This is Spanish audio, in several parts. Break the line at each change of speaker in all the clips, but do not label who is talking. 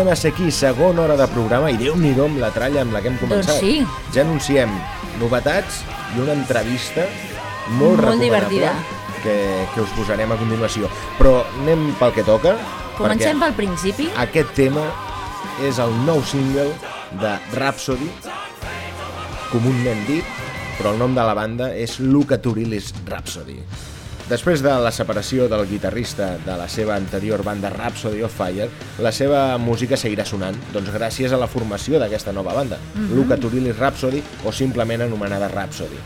Ja tornem a ser aquí, segona hora de programa, i déu-n'hi-do amb la tralla amb la que hem començat.
Doncs sí.
Ja anunciem novetats i una entrevista molt,
Molt divertida.
que, que us posarem a continuació. Però anem pel que toca.
Comencem pel principi.
Aquest tema és el nou single de Rhapsody, comúment dit, però el nom de la banda és Luca Turilis Rhapsody. Després de la separació del guitarrista de la seva anterior banda Rhapsody of Fire, la seva música seguirà sonant, doncs gràcies a la formació d'aquesta nova banda, Luca Turilis Rhapsody, o simplement anomenada Rhapsody.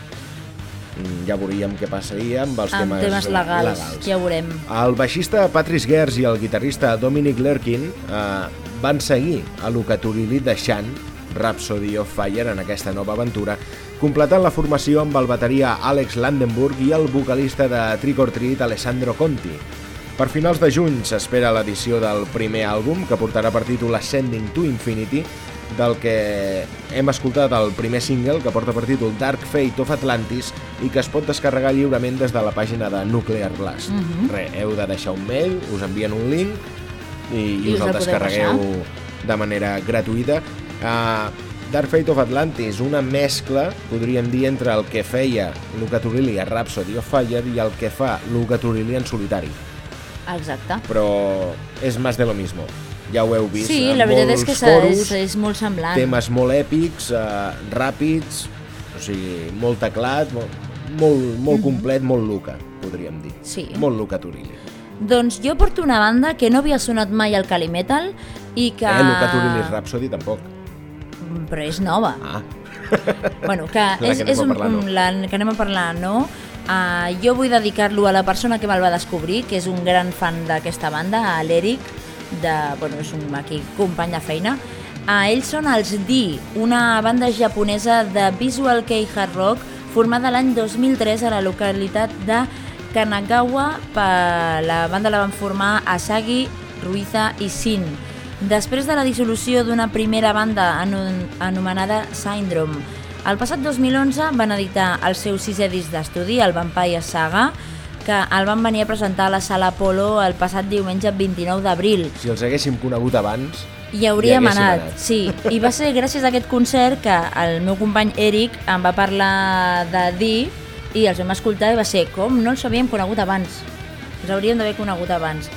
Mm, Ja veuríem què passaria amb els
Amb
temes,
temes legals, ja ho veurem.
el baixista Patrice Gers i el guitarrista Dominic Lerkin eh, van seguir a Luca Turilli deixant Rhapsody of Fire en aquesta nova aventura, completant la formació amb el bateria Alex Landenburg i el vocalista de Trick or Treat Alessandro Conti. Per finals de juny s'espera l'edició del primer àlbum, que portarà per títol Ascending to Infinity, del que hem escoltat el primer single, que porta per títol Dark Fate of Atlantis, i que es pot descarregar lliurement des de la pàgina de Nuclear Blast. Mm -hmm. Re, heu de deixar un mail, us envien un link i, i,
I
us
us
el descarregueu de manera gratuïta. Uh, Dark Fate of Atlantis, una mescla, podríem dir, entre el que feia Luca Turilli a Rhapsody of Fire i el que fa Luca Turilli en solitari.
Exacte.
Però és més de lo mismo. Ja ho heu vist.
Sí,
eh?
la veritat és que
coros,
és, és molt semblant.
temes molt èpics, eh, ràpids, o sigui, molt teclat, molt, molt, molt complet, molt Luca, podríem dir.
Sí.
Molt Luca Turilli.
Doncs jo porto una banda que no havia sonat mai al Calimetal i que...
Eh, Luca Turilli Rhapsody tampoc.
Però és nova.
Ah,
Bueno, que
que
és,
anem
és un,
parlar, no.
un, la, que anem a parlar, no? Uh, jo vull dedicar-lo a la persona que me'l va descobrir, que és un gran fan d'aquesta banda, a l'Eric, de, bueno, és un aquí company de feina. Uh, ells són els D, una banda japonesa de visual kei hard rock formada l'any 2003 a la localitat de Kanagawa. Per, la banda la van formar Asagi, Ruiza i Sin. Després de la dissolució d'una primera banda anomenada Syndrome, el passat 2011 van editar el seu sisè disc d'estudi, el Vampire Saga, que el van venir a presentar a la Sala Apolo el passat diumenge 29 d'abril.
si els haguéssim conegut abans,
hauríem
Hi haguéssim
anat,
anat.
sí. I va ser gràcies a aquest concert que el meu company Eric em va parlar de dir i els vam escoltar i va ser com no els havíem conegut abans. Els hauríem d'haver conegut abans.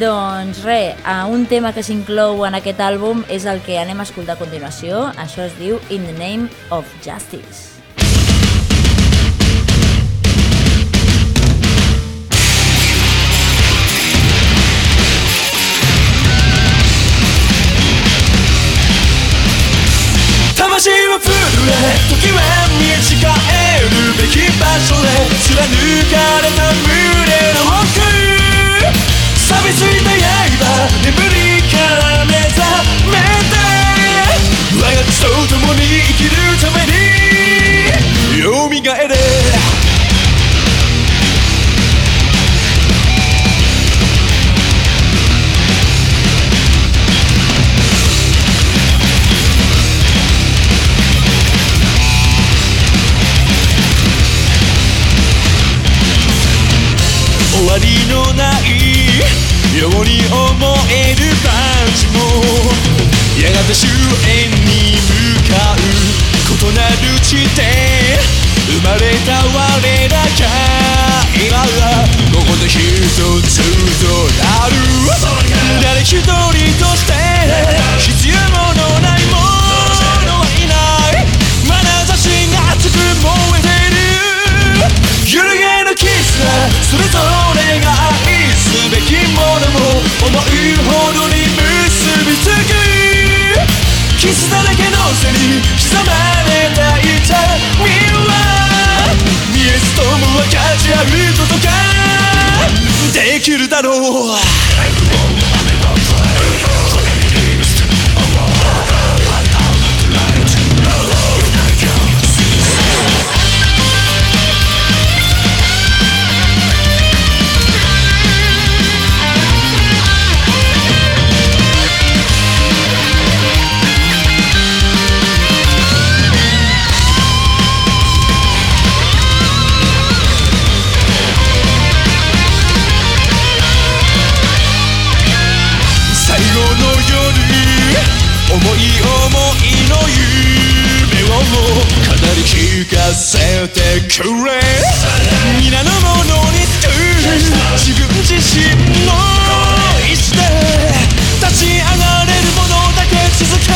Doncs res, eh, un tema que s'inclou en aquest àlbum és el que anem a escoltar a continuació. Això es diu In the Name of Justice.
魂は震え時は短えるべき場所へ貫かれた胸の奥 錆びついた刃眠りから目覚めて我が血と共に生きるために。蘇れ終わりのないように思えるパンチも。やがて終焉に向かう。異なる地点。生まれた我らが今はここで一つとなる。誰一人できるだろう「てくれ皆のものにつく自分自身の意志で立ち上がれるものだけ続け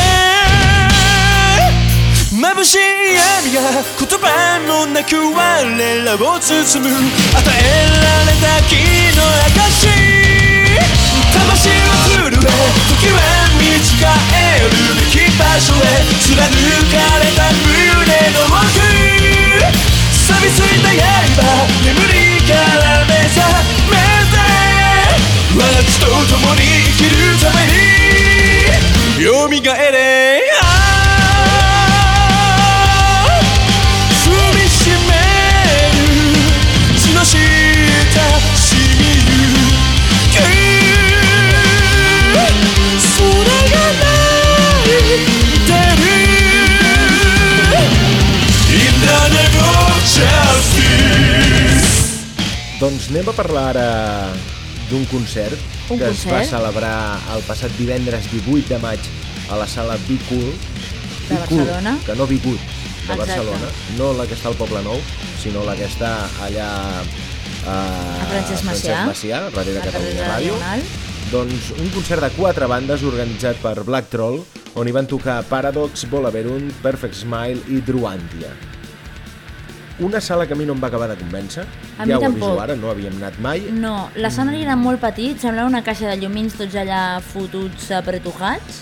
眩しい闇が言葉のなく我らを包む。与えられた木の証魂は震え時は見違えるべき場所へ貫かれた胸の奥錆びついた刃眠りから
anem a parlar ara d'un concert
Un
que es va
concert?
celebrar el passat divendres 18 de maig a la sala Be Cool.
De
Be Cool,
Barcelona.
que no Good, de
Exacte.
Barcelona. No la que està al Poble Nou, sinó la que està allà a,
A Francesc Macià.
Macià, darrere Catalunya Ràdio. Doncs un concert de quatre bandes organitzat per Black Troll, on hi van tocar Paradox, Volaverunt, Perfect Smile i Druantia. Una sala que a mi no em va acabar de convèncer.
A mi
ja ho
tampoc.
aviso ara, no havíem anat mai.
No, l'escenari era molt petit, semblava una caixa de llumins tots allà fotuts apretujats.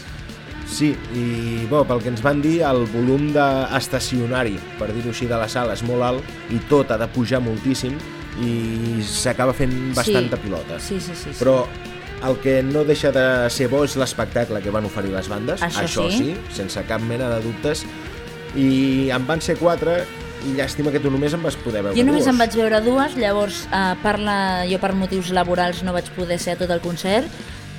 Sí, i bo, pel que ens van dir, el volum d'estacionari, per dir-ho així, de la sala és molt alt i tot ha de pujar moltíssim i s'acaba fent bastanta
sí.
pilota.
Sí, sí, sí. sí.
Però el que no deixa de ser bo és l'espectacle que van oferir les bandes,
Això sí.
sí, sense cap mena de dubtes, i en van ser quatre i llàstima que tu només en vas poder veure
Jo només
dues.
en vaig veure dues, llavors eh, parla, jo per motius laborals no vaig poder ser a tot el concert,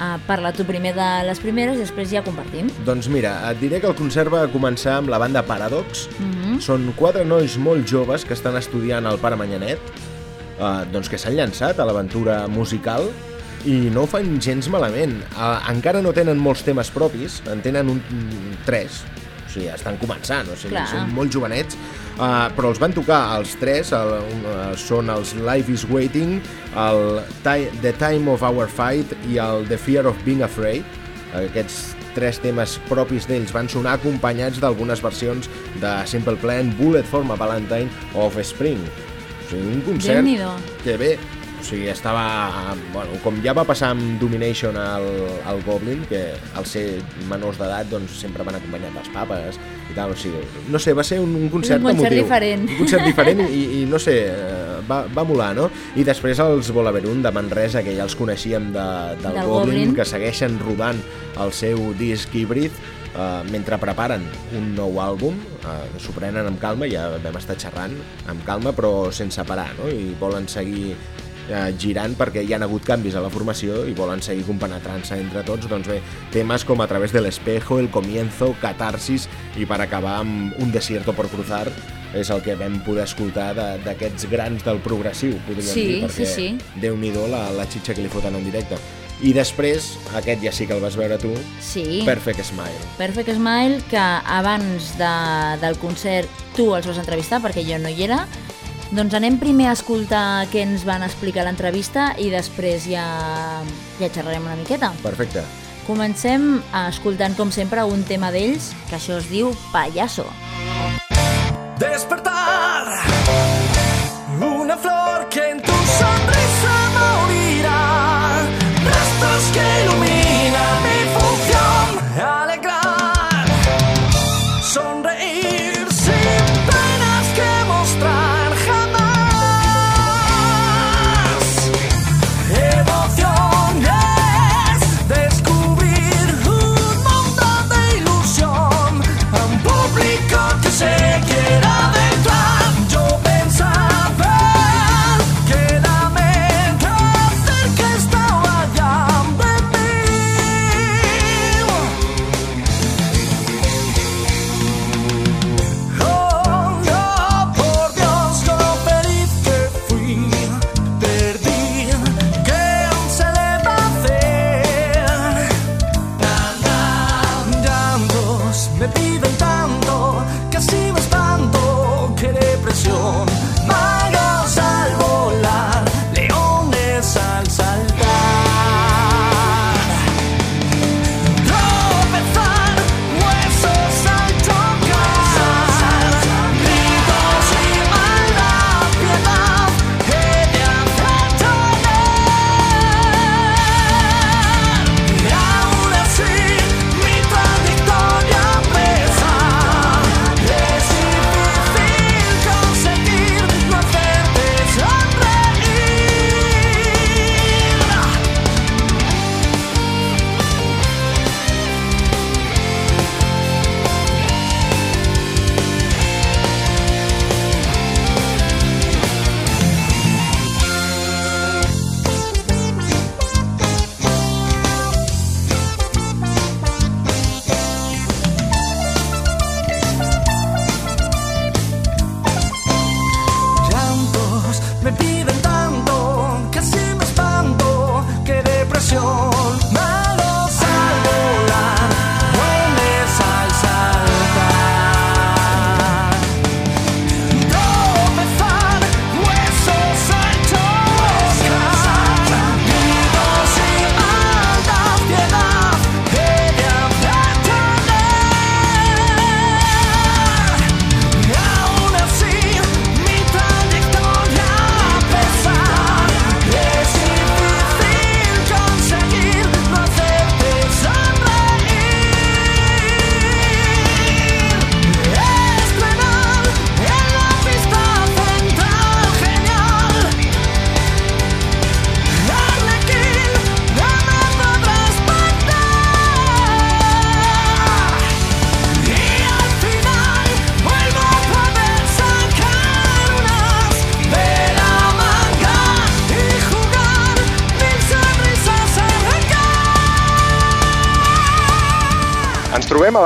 eh, parla tu primer de les primeres i després ja compartim.
Doncs mira, et diré que el concert va començar amb la banda Paradox.
Mhm.
Són quatre nois molt joves que estan estudiant al Pare Manyanet, eh, doncs que s'han llançat a l'aventura musical i no ho fan gens malament. Eh, encara no tenen molts temes propis, en tenen un, tres, sigui, estan començant, o sigui,
Clar.
són molt jovenets, uh, però els van tocar els tres, el, uh, són els Life is Waiting, el The Time of Our Fight i el The Fear of Being Afraid. Aquests tres temes propis d'ells van sonar acompanyats d'algunes versions de Simple Plan, Bullet for my Valentine o of Spring. O sigui, un concert que bé, o sigui, estava... Bueno, com ja va passar amb Domination al, al Goblin, que al ser menors d'edat doncs, sempre van acompanyar les papes i tal, o sigui, no sé, va ser un, un concert
Un concert
emotiu.
diferent.
Un concert diferent i, i no sé, eh, va, va molar, no? I després els Volaverunt de Manresa, que ja els coneixíem de, del,
Del
Goblin,
Goblin.
que segueixen rodant el seu disc híbrid Uh, mentre preparen un nou àlbum, uh, s'ho prenen amb calma, ja vam estar xerrant amb calma, però sense parar, no? I volen seguir eh, girant perquè hi han hagut canvis a la formació i volen seguir compenetrant-se entre tots, doncs bé, temes com A través del espejo, El comienzo, Catarsis i per acabar amb Un desierto por cruzar és el que vam poder escoltar de- d'aquests grans del progressiu, podríem
Sí,
dir, perquè
sí, sí.
Déu-n'hi-do la, la xitxa que li foten en directe. I després, aquest ja sí que el vas veure tu,
Sí.
Perfect Smile.
Perfect Smile, que abans de, del concert tu els vas entrevistar perquè jo no hi era. Doncs anem primer a escoltar què ens van explicar a l'entrevista i després ja, ja xerrarem una miqueta.
Perfecte.
Comencem escoltant, com sempre, un tema d'ells, que això es diu Payaso.
Despertar Una flor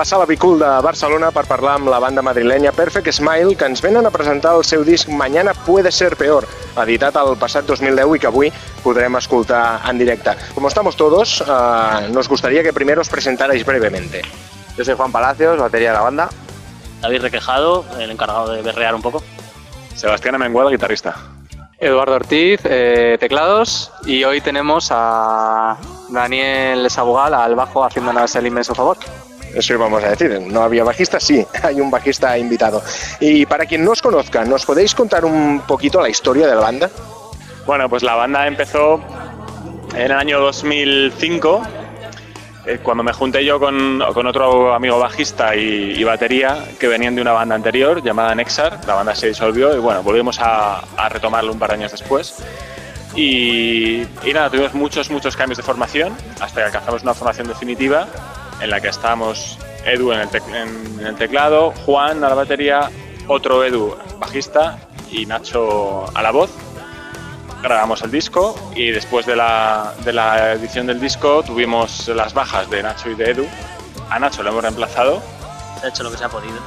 Sala Bicul de Barcelona per parlar amb la banda madrilenya Perfect Smile, que ens venen a presentar el seu disc Mañana puede ser peor, editat el passat 2010 i que avui podrem escoltar en directe. Como estamos todos, eh, nos gustaría que primero os presentarais brevemente.
Yo soy Juan Palacios, batería de la banda.
David Requejado, el encargado de berrear un poco.
Sebastián Amengual, guitarrista.
Eduardo Ortiz, eh, teclados, y hoy tenemos a Daniel Sabugal al bajo haciéndonos el inmenso favor.
Eso íbamos a decir, no había bajista, sí, hay un bajista invitado. Y para quien no os conozca, ¿nos podéis contar un poquito la historia de la banda?
Bueno, pues la banda empezó en el año 2005, eh, cuando me junté yo con, con otro amigo bajista y, y batería que venían de una banda anterior llamada Nexar. La banda se disolvió y bueno, volvimos a, a retomarlo un par de años después. Y, y nada, tuvimos muchos, muchos cambios de formación hasta que alcanzamos una formación definitiva en la que estábamos Edu en el, en el teclado, Juan a la batería, otro Edu bajista y Nacho a la voz. Grabamos el disco y después de la, de la edición del disco tuvimos las bajas de Nacho y de Edu. A Nacho lo hemos reemplazado
Se ha hecho lo que se ha podido.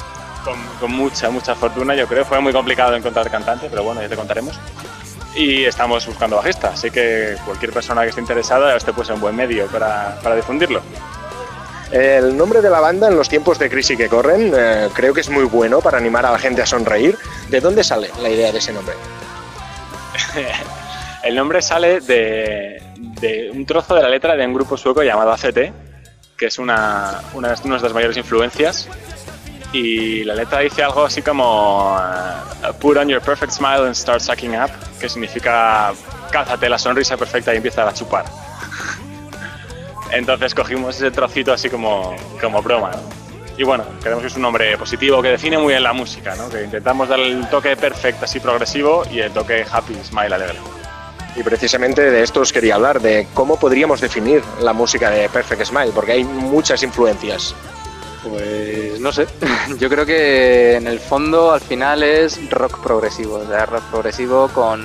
con, con mucha, mucha fortuna, yo creo. Fue muy complicado encontrar cantante, pero bueno, ya te contaremos. Y estamos buscando bajista, así que cualquier persona que esté interesada, este puede ser un buen medio para, para difundirlo.
El nombre de la banda en los tiempos de crisis que corren eh, creo que es muy bueno para animar a la gente a sonreír. ¿De dónde sale la idea de ese nombre?
El nombre sale de, un trozo de la letra de un grupo sueco llamado ACT, que es una, una, de nuestras mayores influencias. Y la letra dice algo así como uh, Put on your perfect smile and start sucking up, que significa cálzate la sonrisa perfecta y empieza a chupar. Entonces cogimos ese trocito así como, como broma. ¿no? Y bueno, creemos que es un nombre positivo que define muy bien la música, ¿no? que intentamos darle el toque perfecto así progresivo y el toque happy smile alegre.
Y precisamente de esto os quería hablar, de cómo podríamos definir la música de Perfect Smile, porque hay muchas influencias.
Pues no sé, yo creo que en el fondo al final es rock progresivo, o sea, rock progresivo con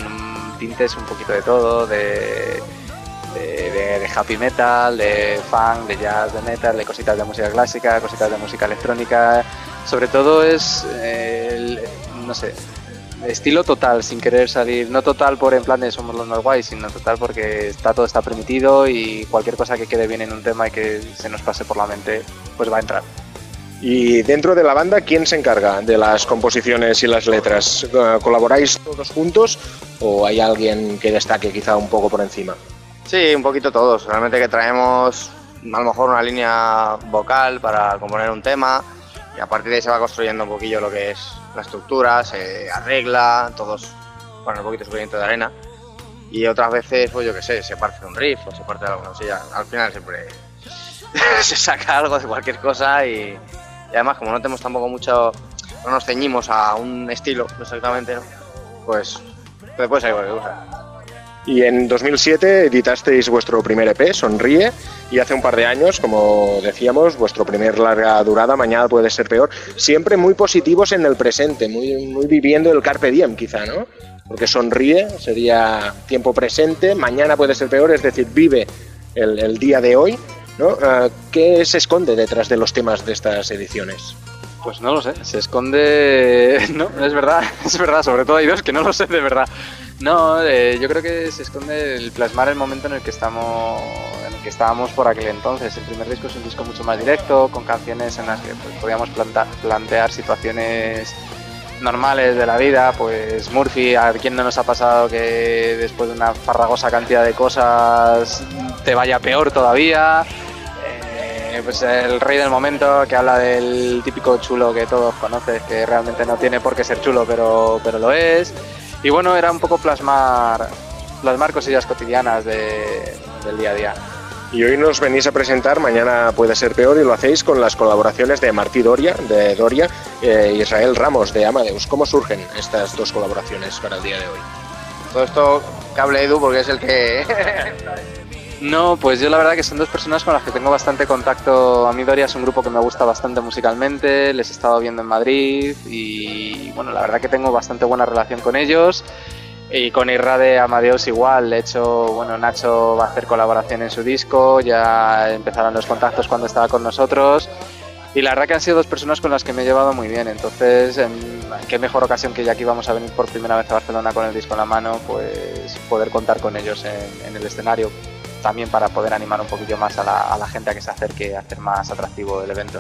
tintes un poquito de todo, de, de, happy metal, de funk, de jazz, de metal, de cositas de música clásica, cositas de música electrónica. Sobre todo es, eh, el- no sé, estilo total, sin querer salir, no total por en plan de somos los más guays, sino total porque está todo está permitido y cualquier cosa que quede bien en un tema y que se nos pase por la mente, pues va a entrar.
Y dentro de la banda, ¿quién se encarga de las composiciones y las letras? Eh, ¿Colaboráis todos juntos o hay alguien que destaque quizá un poco por encima?
Sí, un poquito todos. Realmente que traemos a lo mejor una línea vocal para componer un tema y a partir de ahí se va construyendo un poquillo lo que es la estructura, se arregla, todos ponen un poquito su de arena y otras veces, pues yo qué sé, se parte de un riff o se parte de alguna cosilla. Al final siempre se saca algo de cualquier cosa y, además como no tenemos tampoco mucho, no nos ceñimos a un estilo exactamente, pues te puede salir cualquier cosa.
Y en 2007 editasteis vuestro primer EP, Sonríe, y hace un par de años, como decíamos, vuestro primer larga durada, Mañana puede ser peor, siempre muy positivos en el presente, muy, muy viviendo el carpe diem quizá, ¿no? Porque Sonríe sería tiempo presente, Mañana puede ser peor, es decir, vive el, día de hoy, ¿no? Ah, ¿Qué se esconde detrás de los temas de estas ediciones?
Pues no lo sé, se esconde. No, es verdad, es verdad, sobre todo hay dos que no lo sé de verdad. No, eh, yo creo que se esconde el plasmar el momento en el que estamos en el que estábamos por aquel entonces. El primer disco es un disco mucho más directo, con canciones en las que pues, podíamos planta- plantear situaciones normales de la vida, pues Murphy, a quién no nos ha pasado que después de una farragosa cantidad de cosas te vaya peor todavía. Eh, pues el rey del momento que habla del típico chulo que todos conoces, que realmente no tiene por qué ser chulo, pero, pero lo es. Y bueno, era un poco plasmar, plasmar cosillas cotidianas de- del día a día.
Y hoy nos venís a presentar, mañana puede ser peor, y lo hacéis con las colaboraciones de Martí Doria, de Doria, e Israel Ramos, de Amadeus. ¿Cómo surgen estas dos colaboraciones para el día de hoy?
Todo esto que hable Edu porque es el que...
No, pues yo la verdad que son dos personas con las que tengo bastante contacto. A mí Doria es un grupo que me gusta bastante musicalmente, les he estado viendo en Madrid y bueno, la verdad que tengo bastante buena relación con ellos. Y con Irra de Amadeus igual, de hecho, bueno, Nacho va a hacer colaboración en su disco, ya empezaron los contactos cuando estaba con nosotros.
Y la verdad que han sido dos personas con las que me he llevado muy bien. Entonces, en, qué mejor ocasión que ya aquí vamos a venir por primera vez a Barcelona con el disco en la mano, pues poder contar con ellos en, en el escenario también para poder animar un poquillo más a la, gente a que se acerque a hacer más atractivo el evento.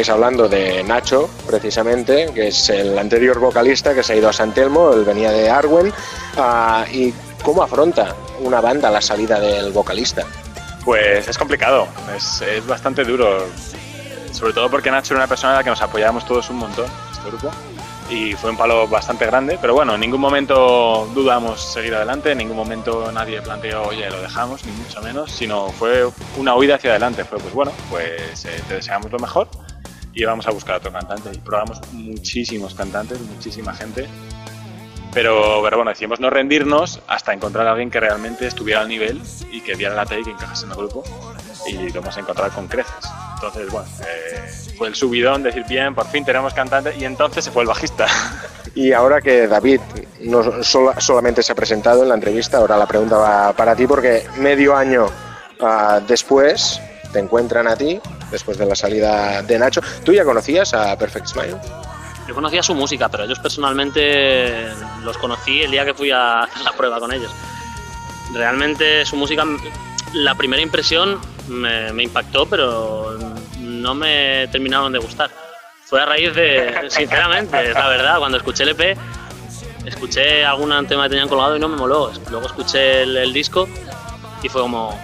estabais hablando de Nacho, precisamente, que es el anterior vocalista que se ha ido a San Telmo, él venía de Arwen. Uh, ah, ¿Y cómo afronta una banda la salida del vocalista?
Pues es complicado, es, es bastante duro, sobre todo porque Nacho era una persona a la que nos apoyábamos todos un montón, este grupo y fue un palo bastante grande, pero bueno, en ningún momento dudamos seguir adelante, en ningún momento nadie planteó, oye, lo dejamos, ni mucho menos, sino fue una huida hacia adelante, fue pues bueno, pues eh, te deseamos lo mejor y íbamos a buscar a otro cantante y probamos muchísimos cantantes, muchísima gente. Pero, pero, bueno, decidimos no rendirnos hasta encontrar a alguien que realmente estuviera al nivel y que diera la talla y que encajase en el grupo. Y lo hemos encontrado con creces. Entonces, bueno, eh, fue el subidón, decir, bien, por fin tenemos cantante. Y entonces se fue el bajista.
Y ahora que David no solamente se ha presentado en la entrevista, ahora la pregunta va para ti porque medio año uh, después te encuentran a ti, después de la salida de Nacho. ¿Tú ya conocías a Perfect Smile?
Yo conocía su música, pero ellos personalmente los conocí el día que fui a hacer la prueba con ellos. Realmente su música, la primera impresión me, me impactó, pero no me terminaron de gustar. Fue a raíz de, sinceramente, la verdad, cuando escuché el EP, escuché algún tema que tenían colgado y no me moló. Luego escuché el, el disco y fue como,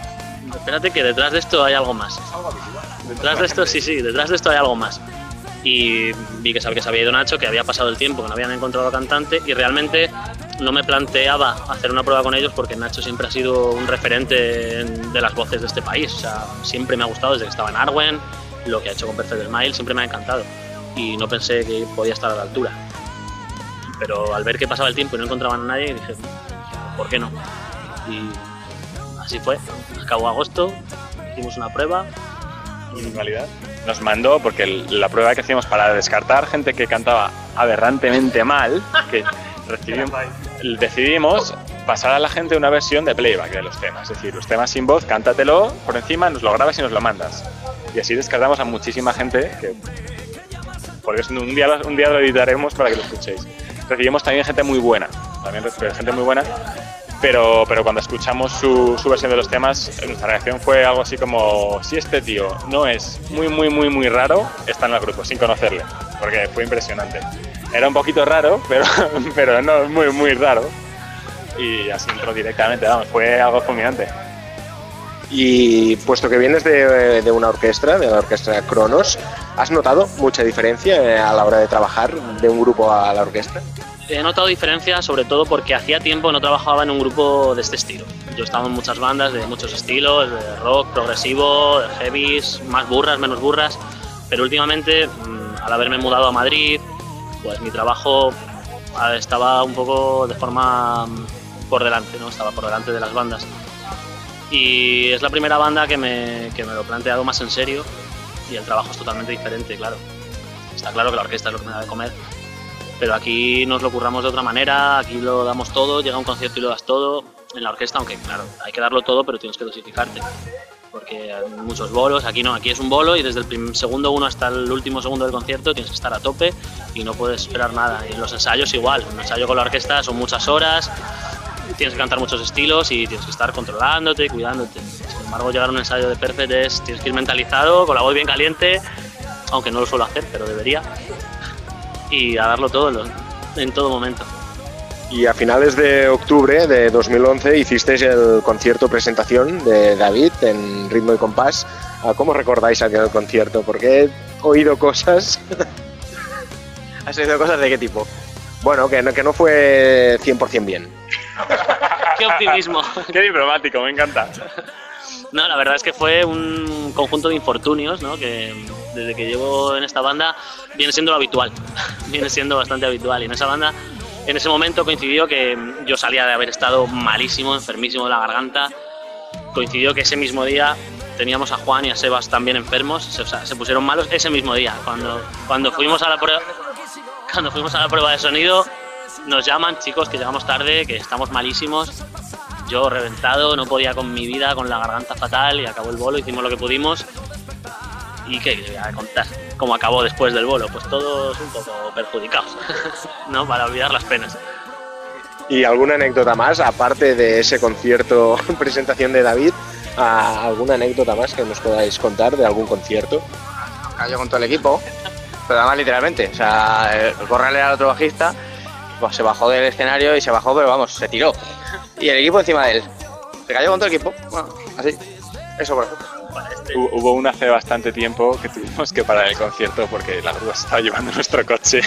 espérate que detrás de esto hay algo más. Detrás de esto, sí, sí, detrás de esto hay algo más y vi que, que se había ido Nacho, que había pasado el tiempo, que no habían encontrado cantante y realmente no me planteaba hacer una prueba con ellos porque Nacho siempre ha sido un referente en- de las voces de este país. O sea, siempre me ha gustado desde que estaba en Arwen, lo que ha hecho con Perfect Smile, siempre me ha encantado y no pensé que podía estar a la altura. Pero al ver que pasaba el tiempo y no encontraban a nadie, dije, ¿por qué no? Y así fue. Acabó agosto, hicimos una prueba
Y en realidad nos mandó, porque la prueba que hacíamos para descartar gente que cantaba aberrantemente mal, que recibimos, decidimos pasar a la gente una versión de playback de los temas. Es decir, los temas sin voz, cántatelo por encima, nos lo grabas y nos lo mandas. Y así descartamos a muchísima gente que... Porque es- un día, un día lo editaremos para que lo escuchéis. Recibimos también gente muy buena, también gente muy buena, pero, pero cuando escuchamos su, su versión de los temas, nuestra reacción fue algo así como, si este tío no es muy, muy, muy, muy raro, está en el grupo, sin conocerle, porque fue impresionante. Era un poquito raro, pero, pero no muy, muy raro. Y así entró directamente, vamos, fue algo fulminante.
Y puesto que vienes de, de una orquesta, de la orquesta Cronos, ¿has notado mucha diferencia eh, a la hora de trabajar de un grupo a la orquesta?
He notado diferencia sobre todo porque hacía tiempo no trabajaba en un grupo de este estilo. Yo estaba en muchas bandas de muchos estilos, de rock, progresivo, de heavies, más burras, menos burras, pero últimamente, mm, al haberme mudado a Madrid, pues mi trabajo ah, estaba un poco de forma mm, por delante, ¿no? Estaba por delante de las bandas. Y es la primera banda que me, que me lo he planteado más en serio y el trabajo es totalmente diferente, claro. Está claro que la orquesta es lo que me da de comer, pero aquí nos lo curramos de otra manera, aquí lo damos todo, llega un concierto y lo das todo. En la orquesta, aunque claro, hay que darlo todo, pero tienes que dosificarte. Porque hay muchos bolos, aquí no, aquí es un bolo y desde el segundo uno hasta el último segundo del concierto tienes que estar a tope y no puedes esperar nada. Y en los ensayos igual, un ensayo con la orquesta son muchas horas, tienes que cantar muchos estilos y tienes que estar controlándote y cuidándote. Sin embargo, llegar a un ensayo de Perfect es, tienes que ir mentalizado, con la voz bien caliente, aunque no lo suelo hacer, pero debería y a darlo todo en, lo- en todo momento.
Y a finales de octubre de 2011 hicisteis el concierto presentación de David en Ritmo y Compás. Ah, ¿Cómo recordáis aquel concierto? Porque he oído cosas,
¿Has oído cosas de qué tipo?
bueno, que no, que no fue 100% bien.
¡Qué optimismo!
Qué diplomático, me encanta.
No, la verdad es que fue un conjunto de infortunios, ¿no? Que desde que llevo en esta banda viene siendo lo habitual, viene siendo bastante habitual. Y en esa banda, en ese momento coincidió que yo salía de haber estado malísimo, enfermísimo de la garganta. Coincidió que ese mismo día teníamos a Juan y a Sebas también enfermos, se, o sea, se pusieron malos ese mismo día. Cuando, cuando fuimos a la prueba, cuando fuimos a la prueba de sonido, nos llaman chicos que llegamos tarde, que estamos malísimos. Yo reventado, no podía con mi vida, con la garganta fatal y acabó el bolo, hicimos lo que pudimos. ¿Y qué voy a contar? ¿Cómo acabó después del bolo? Pues todos un poco perjudicados, ¿no? Para olvidar las penas.
¿Y alguna anécdota más, aparte de ese concierto presentación de David? ah, ¿Alguna anécdota más que nos podáis contar de algún concierto?
Cayó con todo el equipo, pero además literalmente. O sea, el corral era el otro bajista, pues se bajó del escenario y se bajó, pero vamos, se tiró. Y el equipo encima de él. Se cayó con todo el equipo. Bueno, así. Eso por ejemplo.
Hu- Hubo una hace bastante tiempo que tuvimos que parar el concierto porque la grúa se estaba llevando nuestro coche.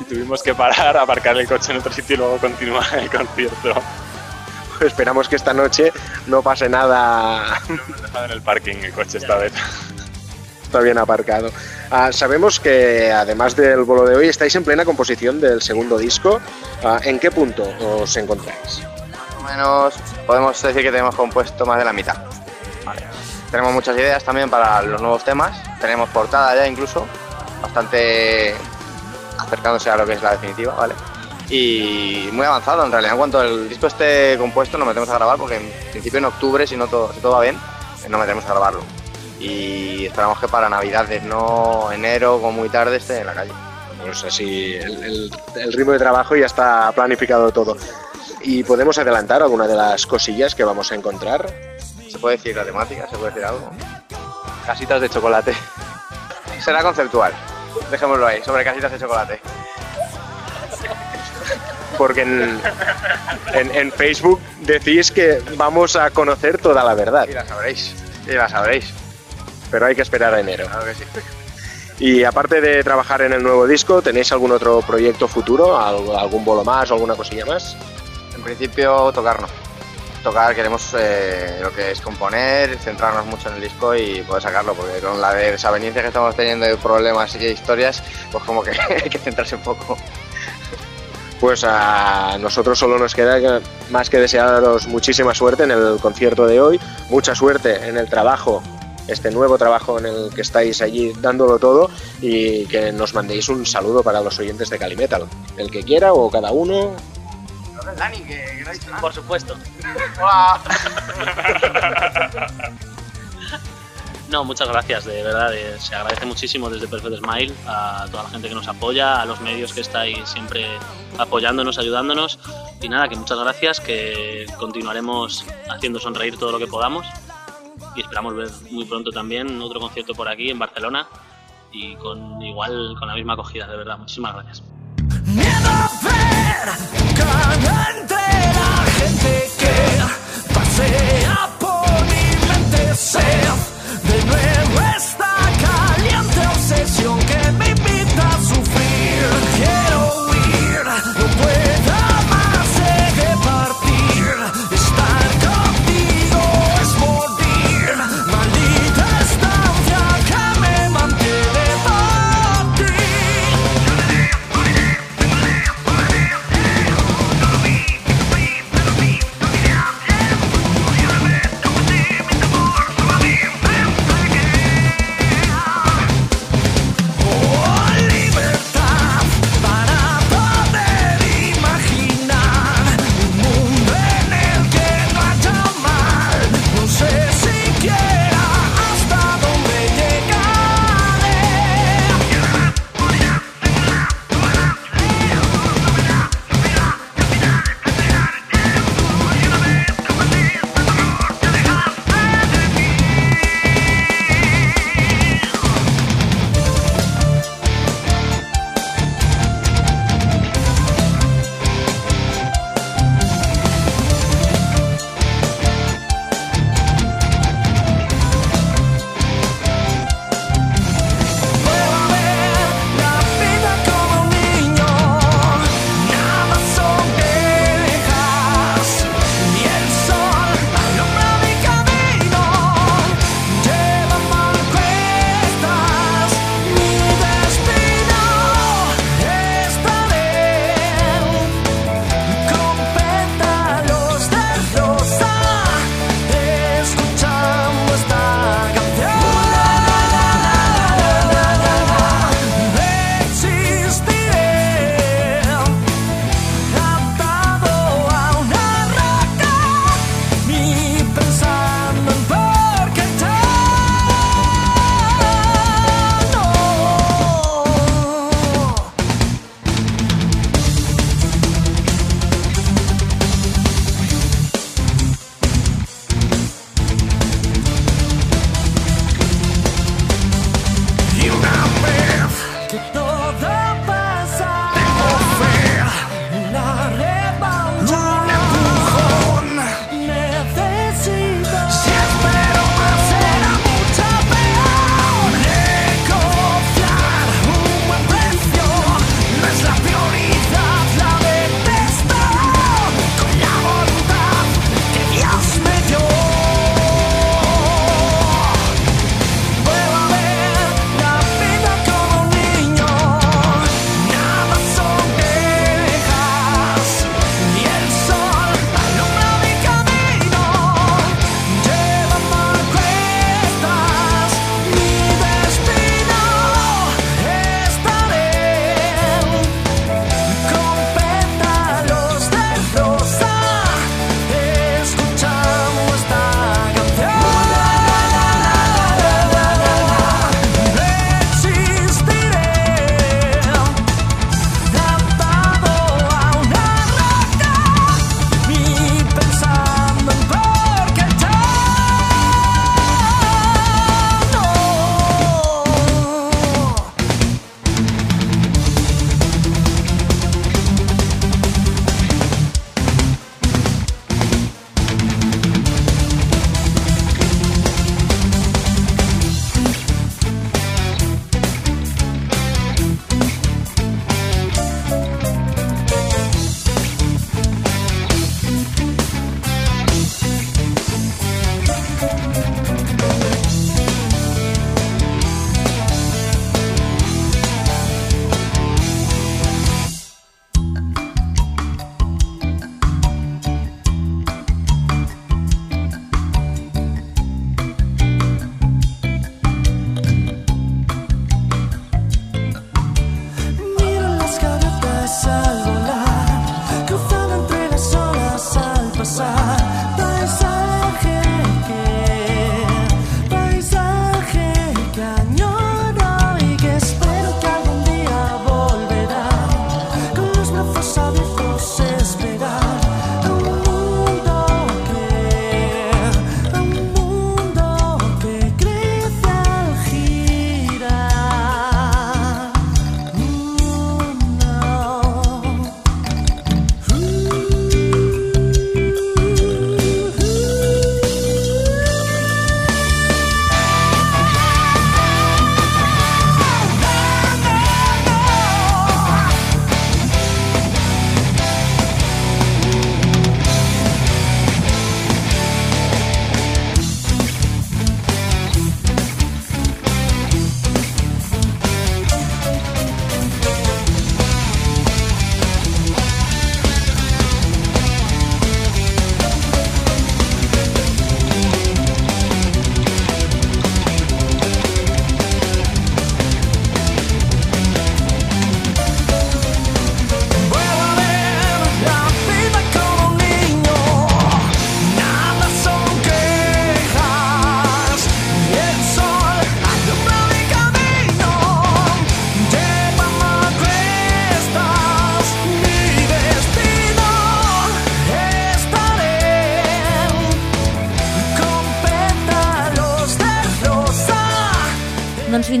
y tuvimos que parar, aparcar el coche en otro sitio y luego continuar el concierto.
Esperamos que esta noche no pase nada
Dejado en el parking el coche esta vez.
Está bien aparcado. Ah, sabemos que además del bolo de hoy estáis en plena composición del segundo disco. Ah, ¿En qué punto os encontráis?
Más o menos podemos decir que tenemos compuesto más de la mitad. Tenemos muchas ideas también para los nuevos temas. Tenemos portada ya incluso, bastante acercándose a lo que es la definitiva, ¿vale? Y muy avanzado en realidad. En cuanto el disco esté compuesto, nos metemos a grabar porque en principio en octubre, si no todo, va bien, nos metemos a grabarlo. Y esperamos que para Navidades, no enero o muy tarde, esté en la calle.
Pues así, el, el- el ritmo de trabajo ya está planificado todo. ¿Y podemos adelantar alguna de las cosillas que vamos a encontrar?
¿Se puede decir la temática? ¿Se puede decir algo?
Casitas de chocolate.
Será conceptual. Dejémoslo ahí, sobre casitas de chocolate.
Porque en, en- en Facebook decís que vamos a conocer toda la verdad,
Y la sabréis. Y la sabréis.
pero hay que esperar a enero.
Claro que sí.
Y aparte de trabajar en el nuevo disco, ¿tenéis algún otro proyecto futuro? ¿Al- ¿Algún bolo más o alguna cosilla más?
En principio, tocarnos. Tocar, queremos eh, lo que es componer, centrarnos mucho en el disco y poder sacarlo, porque con la desaveniencia que estamos teniendo de problemas y historias, pues como que hay que centrarse un poco.
Pues a nosotros solo nos queda que- más que desearos muchísima suerte en el concierto de hoy, mucha suerte en el trabajo, este nuevo trabajo en el que estáis allí dándolo todo y que nos mandéis un saludo para los oyentes de Calimetal, el que quiera o cada uno.
Dani, que, no ha dicho
Por supuesto.
Hola.
No, muchas gracias, de verdad. eh, se agradece muchísimo desde Perfect Smile a toda la gente que nos apoya, a los medios que estáis siempre apoyándonos, ayudándonos. Y nada, que muchas gracias, que continuaremos haciendo sonreír todo lo que podamos. Y esperamos ver muy pronto también otro concierto por aquí en Barcelona y con igual con la misma acogida, de verdad. Muchísimas gracias.
Entre la gente que pasea por mi mente ser de nuevo esta caliente obsesión que me invita a sufrir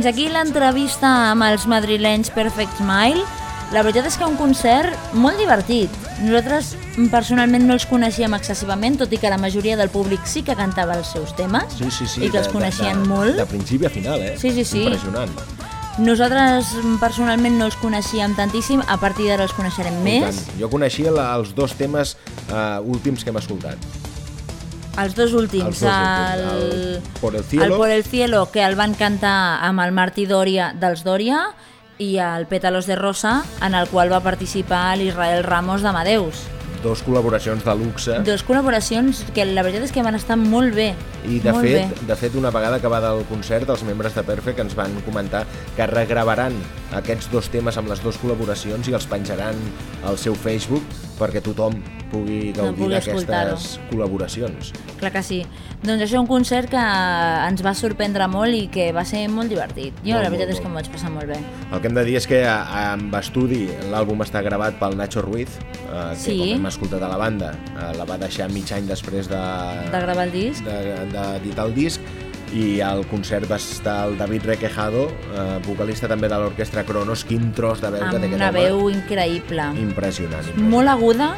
fins aquí l'entrevista amb els madrilenys Perfect Smile. La veritat és que un concert molt divertit. Nosaltres personalment no els coneixíem excessivament, tot i que la majoria del públic sí que cantava els seus temes
Sí, sí, sí.
i que els
de-
coneixien
de,
molt.
De principi a final, eh?
Sí, sí, sí.
Impressionant.
Nosaltres personalment no els coneixíem tantíssim, a partir d'ara els coneixerem més.
Jo coneixia la, els dos temes uh, últims que hem escoltat.
Els dos últims,
Els dos últims,
el,
el Por el Cielo.
el Por el Cielo, que el van cantar amb el Martí Doria dels Doria, i el Pétalos de Rosa, en el qual va participar l'Israel Ramos d'Amadeus.
Dos col·laboracions de luxe.
Dos col·laboracions que la veritat és que van estar molt bé.
I de
molt
fet,
bé.
de fet, una vegada acabat el concert, els membres de Perfect ens van comentar que regravaran aquests dos temes amb les dues col·laboracions i els penjaran al seu Facebook perquè tothom pugui gaudir
pugui
d'aquestes col·laboracions.
Clar que sí. Doncs això és un concert que ens va sorprendre molt i que va ser molt divertit. Jo
Molt,
la veritat
molt,
és que m'ho vaig passar molt bé.
El que hem de dir és que amb estudi l'àlbum està gravat pel Nacho Ruiz, eh, que
Sí.
com hem escoltat a la banda, eh, la va deixar mig any després de,
De gravar el disc.
de- d'editar el disc i al concert va estar el David Requejado, eh, vocalista també de l'orquestra Cronos, quin tros de veu que té
Amb
aquest
una
home.
veu increïble.
Impressionant, impressionant.
Molt aguda,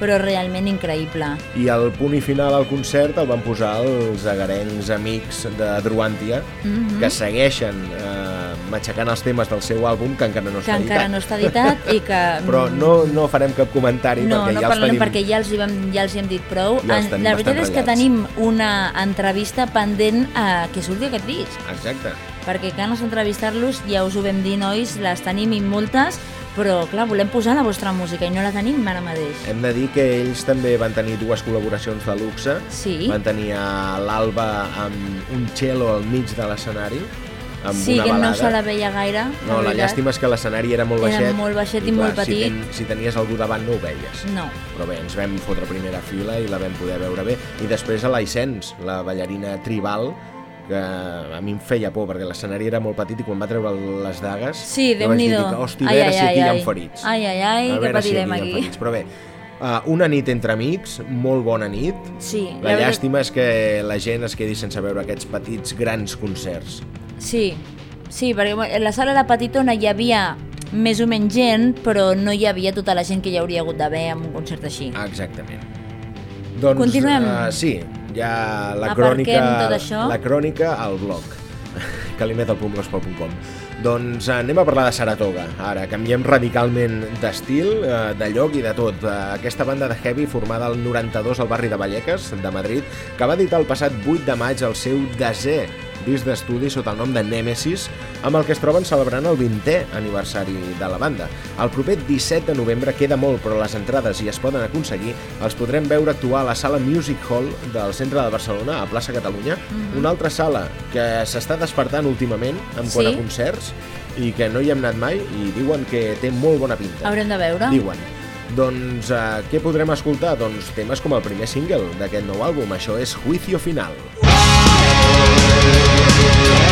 però realment increïble.
I al punt i final al concert el van posar els agarencs amics de Druantia,
Mhm.
que segueixen eh, matxacant els temes del seu àlbum, que encara no
que
està
encara
editat.
no està editat i que...
Però no, no farem cap comentari
no,
perquè
no
ja els tenim...
perquè ja els, hi vam, ja els hi hem dit prou.
Ja
En- la veritat és que tenim una entrevista pendent a que surti aquest disc,
Exacte.
perquè ganes d'entrevistar-los, ja us ho vam dir, nois, les tenim i moltes, però clar, volem posar la vostra música i no la tenim ara mateix.
Hem de dir que ells també van tenir dues col·laboracions de luxe.
Sí.
Van tenir a l'Alba amb un cello al mig de l'escenari, amb
sí,
una
que
balada.
no se la veia gaire.
No, la llàstima és que l'escenari era molt
Era
baixet.
molt baixet i
clar,
molt
Si,
petit.
ten, si tenies algú davant no ho veies.
No.
Però bé, ens vam fotre primera fila i la vam poder veure bé. I després a l'Aisens, la ballarina tribal, que a mi em feia por perquè l'escenari era molt petit i quan va treure les dagues
Sí,
jo vaig dir, hosti, a veure
ai,
si aquí
ai,
hi ha ferits.
Ai, ai, ai,
a
que
veure si
patirem
aquí. hi ha
aquí.
ferits. Però bé, uh, una nit entre amics, molt bona nit.
Sí,
La,
la
llàstima és que la gent es quedi sense veure aquests petits grans concerts.
Sí, sí, perquè la sala era petitona, hi havia més o menys gent, però no hi havia tota la gent que hi hauria hagut d'haver en un concert així.
Exactament. Doncs,
Continuem.
Uh, sí, ja la
Aparquem
crònica, la crònica al blog calimetalpumblosport.com Doncs eh, anem a parlar de Saratoga. Ara canviem radicalment d'estil, eh, de lloc i de tot. Eh, aquesta banda de heavy formada al 92 al barri de Vallecas, de Madrid, que va editar el passat 8 de maig el seu desè disc d'estudi sota el nom de Nemesis, amb el que es troben celebrant el 20è aniversari de la banda. El proper 17 de novembre queda molt, però les entrades hi es poden aconseguir. Els podrem veure actuar a la sala Music Hall del centre de Barcelona, a plaça Catalunya,
Mhm.
una altra sala que s'està despertant últimament en quant
Sí?
a concerts i que no hi hem anat mai i diuen que té molt bona pinta.
Haurem de veure.
Diuen. Doncs eh, què podrem escoltar? Doncs temes com el primer single d'aquest nou àlbum, això és Juicio Final. Thank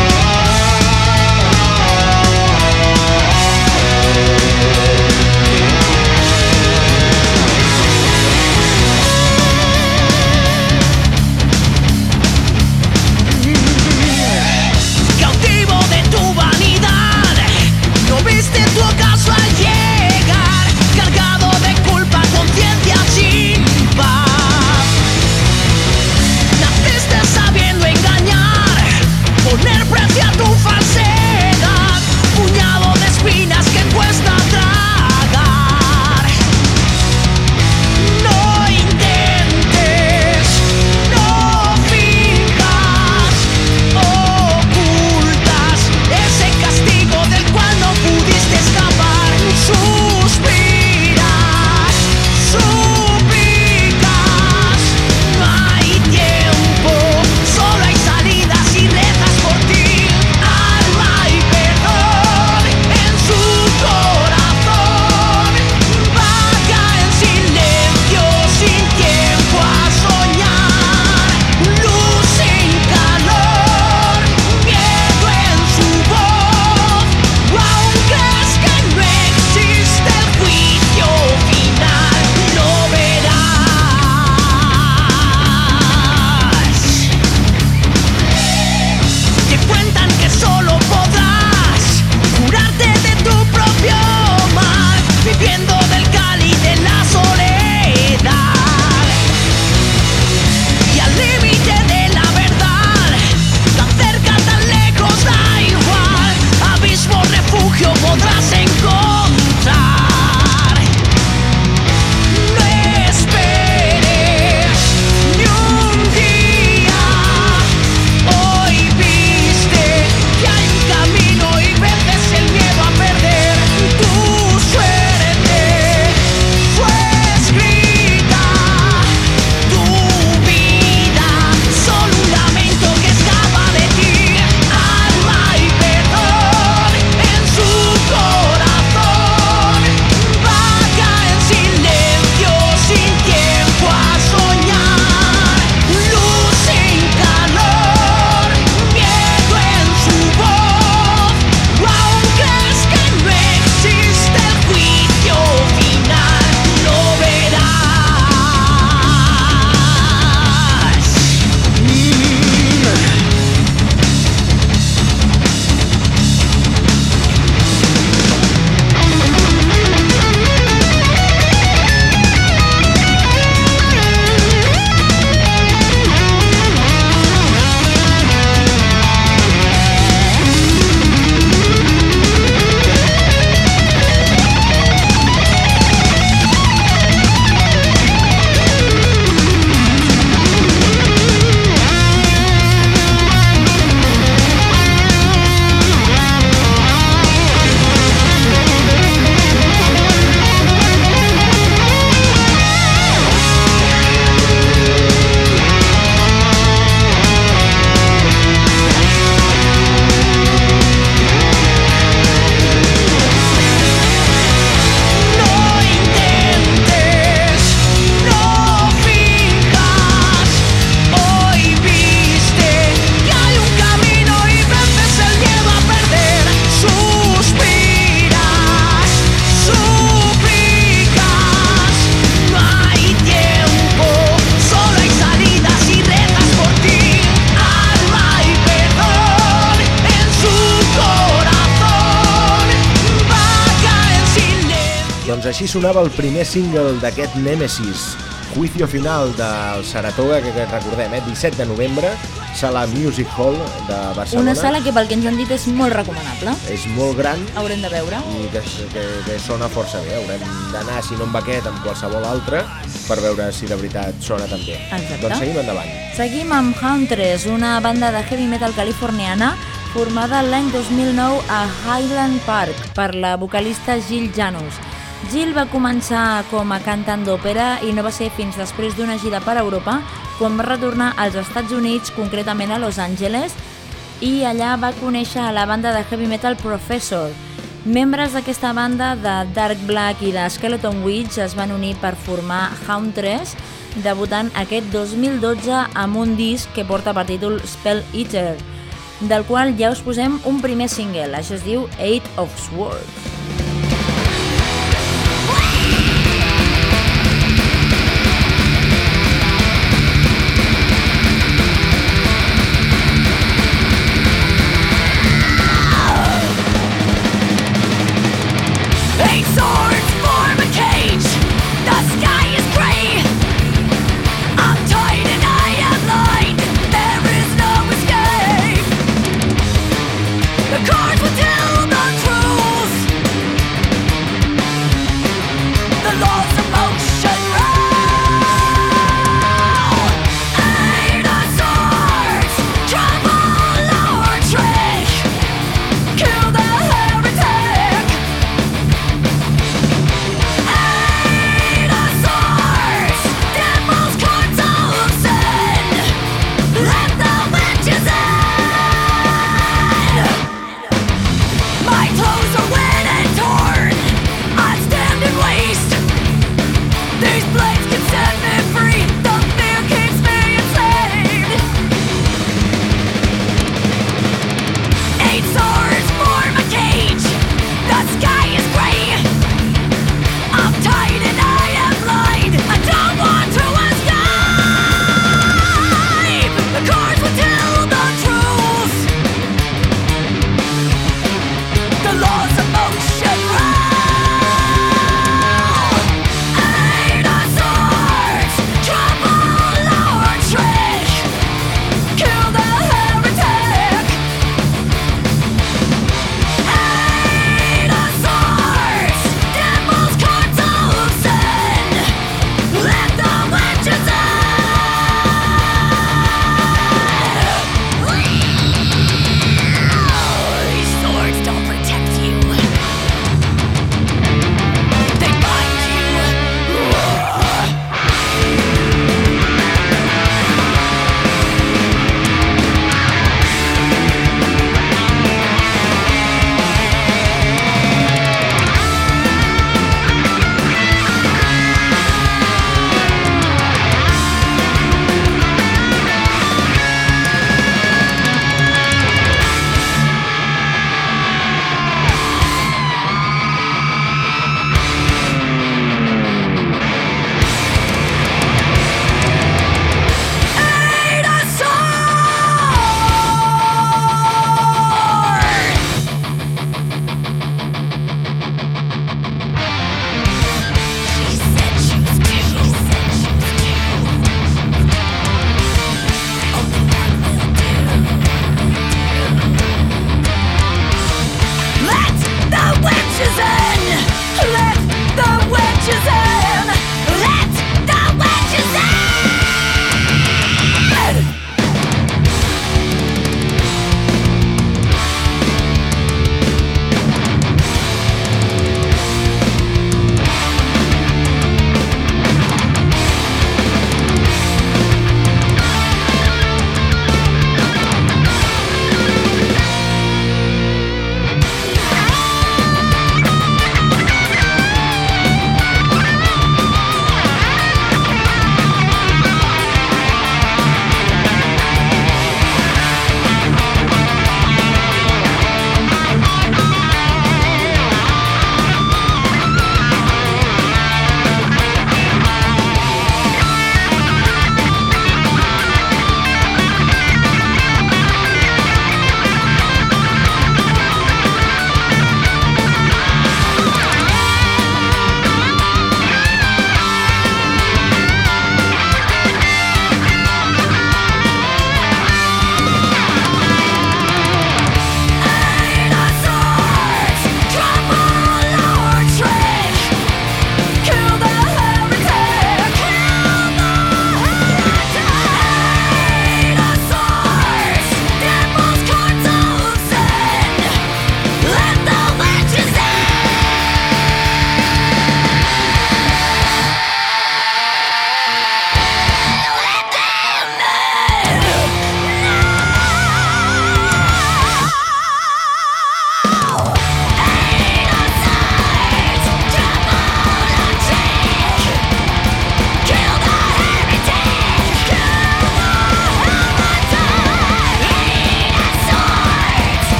sonava el primer single d'aquest Nemesis, Juicio Final del Saratoga, que, que recordem, eh? 17 de novembre, sala Music Hall de Barcelona.
Una sala que pel que ens han dit és molt recomanable.
És molt gran
Haurem de veure.
i que, que, que sona força bé. Haurem d'anar, si no amb aquest, amb qualsevol altre, per veure si de veritat sona tan bé.
Exacte.
Doncs seguim endavant.
Seguim amb Huntress, una banda de heavy metal californiana formada l'any 2009 a Highland Park per la vocalista Jill Janus. Jill va començar com a cantant d'òpera i no va ser fins després d'una gira per Europa quan va retornar als Estats Units, concretament a Los Angeles, i allà va conèixer a la banda de heavy metal Professor. Membres d'aquesta banda de Dark Black i de Skeleton Witch es van unir per formar Huntress, debutant aquest 2012 amb un disc que porta per títol Spell Eater, del qual ja us posem un primer single, això es diu Eight of Swords.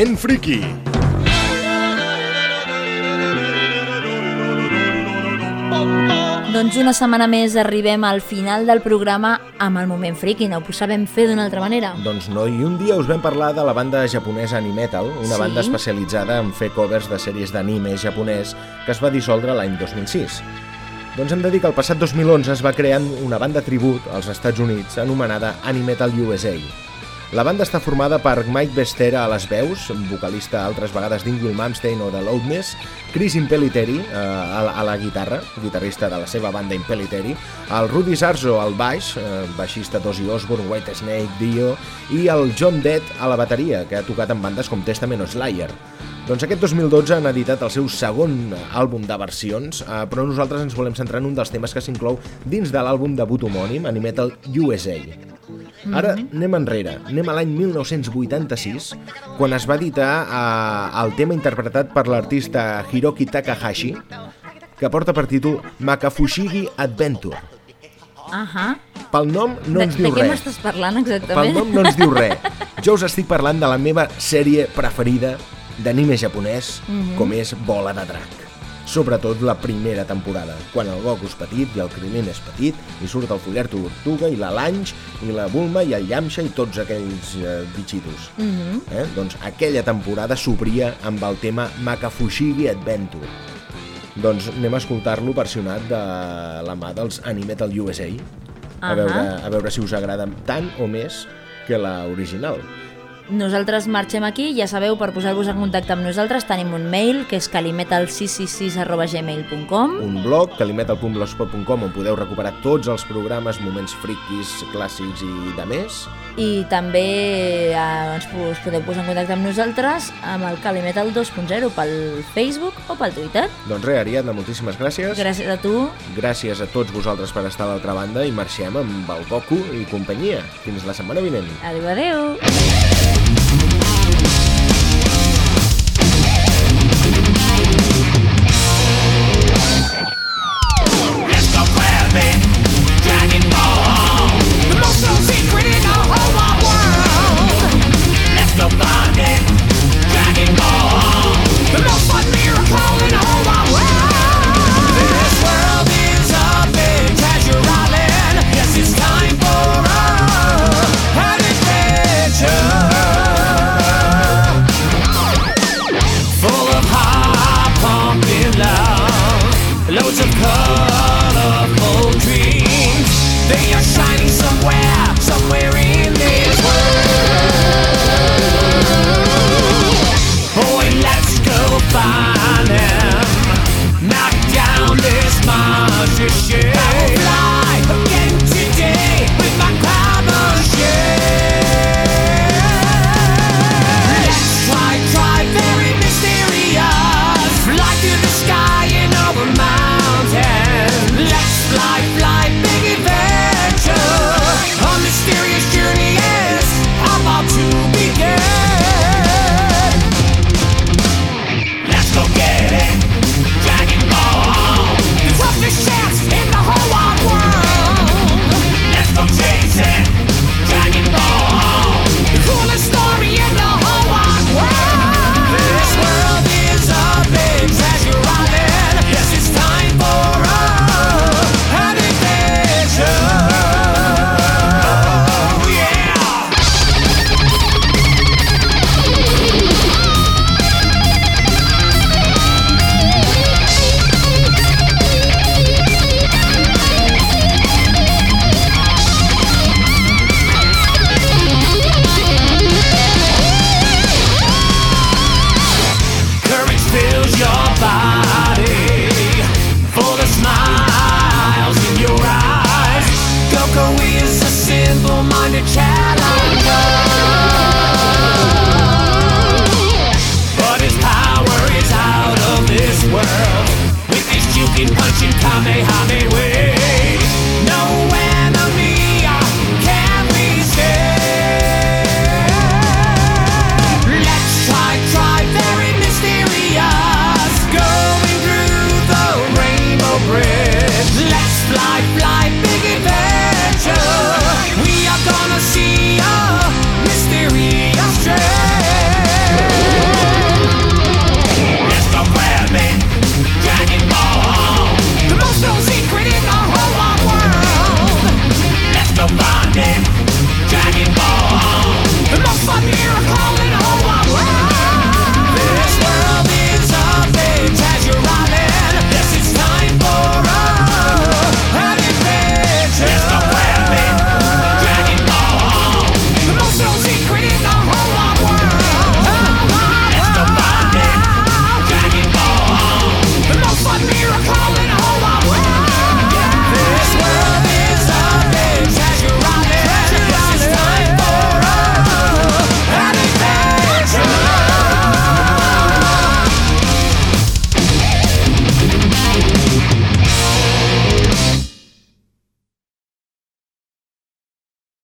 Moment friki.
Doncs una setmana més arribem al final del programa amb el moment friki, no ho sabem fer d'una altra manera.
Doncs no, i un dia us vam parlar de la banda japonesa Animetal, una
Sí.
banda especialitzada en fer covers de sèries d'anime japonès que es va dissoldre l'any 2006. Doncs hem de dir que el passat 2011 es va crear una banda tribut als Estats Units anomenada Animetal USA. La banda està formada per Mike Bestera a les veus, vocalista altres vegades d'Ingrid Malmsteen o de Loudness, Chris Impellitteri eh, a, la, guitarra, guitarrista de la seva banda Impellitteri, el Rudy Sarzo al baix, eh, baixista d'Ozzy Osbourne, White Snake, Dio, i el John Dead a la bateria, que ha tocat en bandes com Testament o Slayer. Doncs aquest 2012 han editat el seu segon àlbum de versions, eh, però nosaltres ens volem centrar en un dels temes que s'inclou dins de l'àlbum debut homònim, Animetal USA. Ara anem enrere, anem a l'any 1986, quan es va editar eh, el tema interpretat per l'artista Hiroki Takahashi, que porta per títol Makafushigi Adventure.
Ahà.
Pel nom no
de,
ens
de
diu
què
res.
m'estàs parlant
Pel
exactament?
nom no ens diu res. Jo us estic parlant de la meva sèrie preferida d'anime japonès,
Mhm.
com és Bola de Drac. Sobretot la primera temporada, quan el Goku és petit i el Krillin és petit, i surt el Fuller Tortuga i la Lange i la Bulma i el Yamcha i tots aquells eh, bitxitos.
Mhm.
Eh? Doncs aquella temporada s'obria amb el tema Makafushigi Adventure. Doncs anem a escoltar-lo versionat de la mà dels Animetal USA, a
Ahà.
veure, a veure si us agrada tant o més que la original.
Nosaltres marxem aquí, ja sabeu, per posar-vos en contacte amb nosaltres tenim un mail que és calimetal666
Un blog, calimetal.blogspot.com, on podeu recuperar tots els programes, moments friquis, clàssics i de més.
i també eh, ens us podeu posar en contacte amb nosaltres amb el Calimetal 2.0 pel Facebook o pel Twitter.
Doncs res, Ariadna, moltíssimes gràcies.
Gràcies a tu.
Gràcies a tots vosaltres per estar a l'altra banda i marxem amb el Goku i companyia. Fins la setmana vinent.
Adéu, adéu.
Thank you.